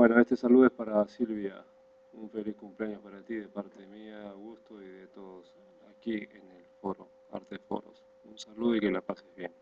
Bueno, este saludo es para Silvia. Un feliz cumpleaños para ti de parte mía, Augusto y de todos aquí en el foro, Arte Foros. Un saludo y que la pases bien.